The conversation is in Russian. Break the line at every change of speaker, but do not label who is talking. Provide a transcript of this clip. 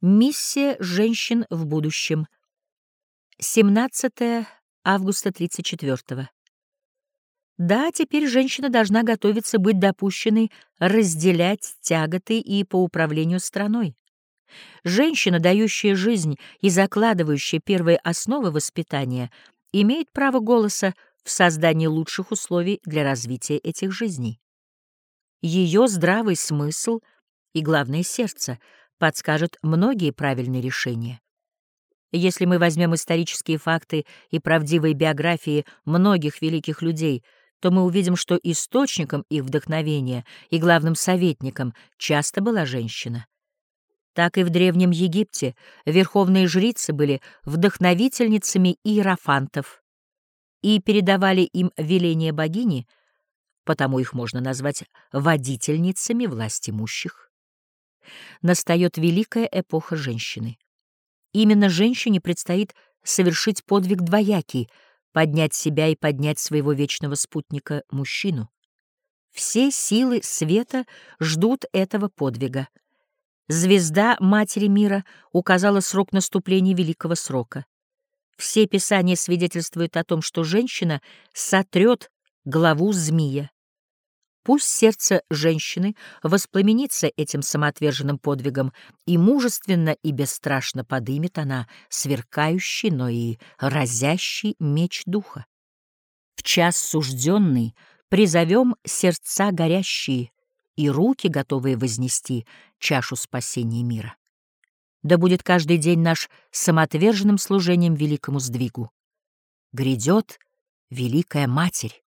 Миссия женщин в будущем. 17 августа 34 -го. Да, теперь женщина должна готовиться быть допущенной разделять тяготы и по управлению страной. Женщина, дающая жизнь и закладывающая первые основы воспитания, имеет право голоса в создании лучших условий для развития этих жизней. Ее здравый смысл и, главное, сердце подскажет многие правильные решения. Если мы возьмем исторические факты и правдивые биографии многих великих людей, то мы увидим, что источником их вдохновения и главным советником часто была женщина. Так и в Древнем Египте верховные жрицы были вдохновительницами иерофантов и передавали им веления богини, потому их можно назвать водительницами власть имущих. Настает великая эпоха женщины. Именно женщине предстоит совершить подвиг двоякий — поднять себя и поднять своего вечного спутника — мужчину. Все силы света ждут этого подвига. Звезда Матери Мира указала срок наступления великого срока. Все писания свидетельствуют о том, что женщина сотрет главу змея. Пусть сердце женщины воспламенится этим самоотверженным подвигом, и мужественно и бесстрашно подымет она сверкающий, но и разящий меч духа. В час сужденный призовем сердца горящие и руки, готовые вознести чашу спасения мира. Да будет каждый день наш самоотверженным служением великому сдвигу. Грядет Великая Матерь.